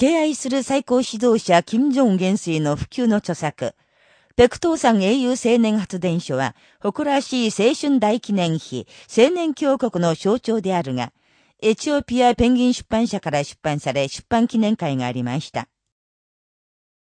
敬愛する最高指導者金正恩元帥の普及の著作、北東山英雄青年発電所は、誇らしい青春大記念碑、青年峡国の象徴であるが、エチオピアペンギン出版社から出版され出版記念会がありました。